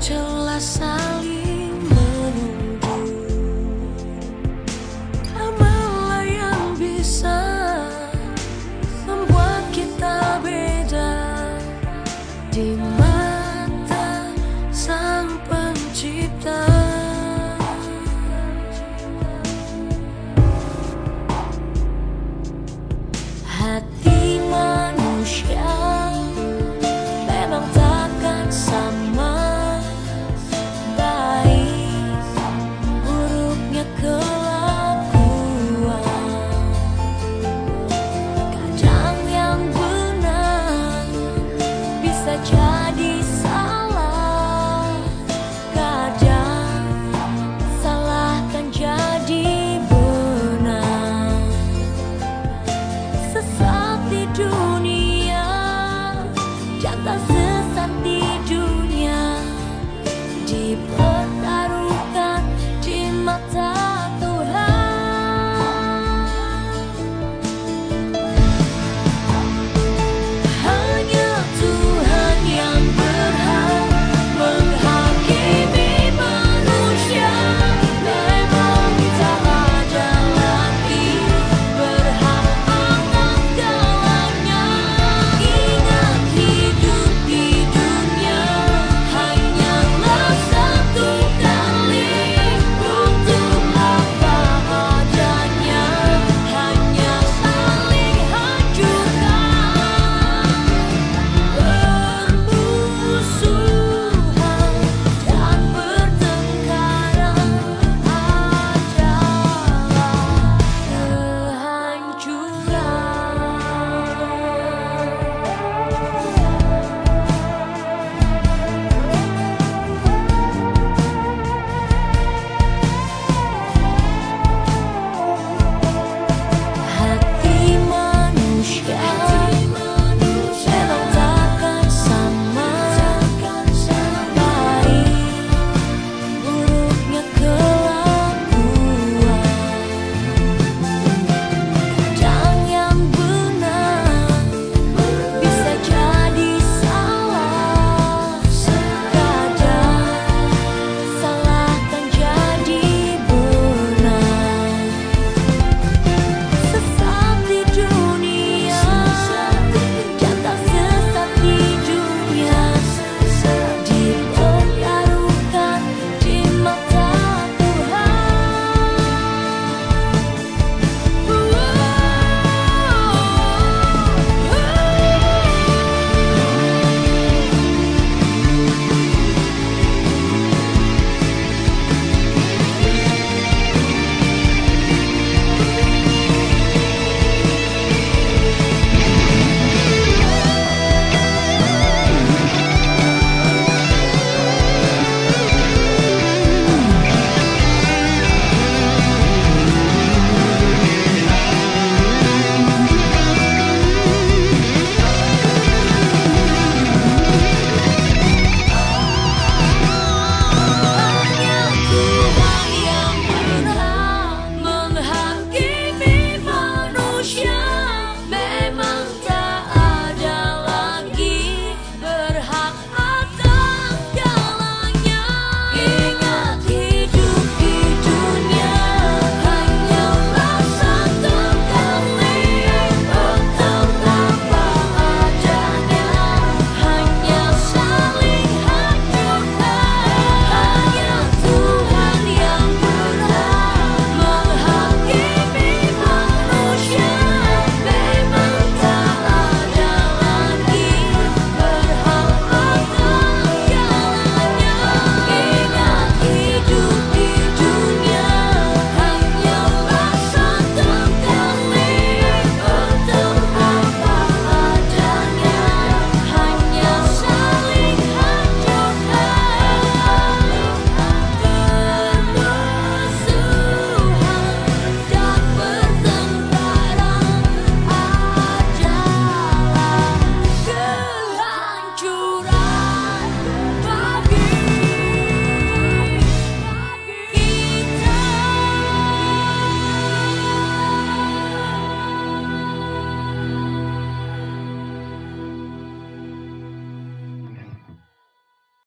jelas saling menunggu. Amalah yang bisa membuat kita beda. Di lagi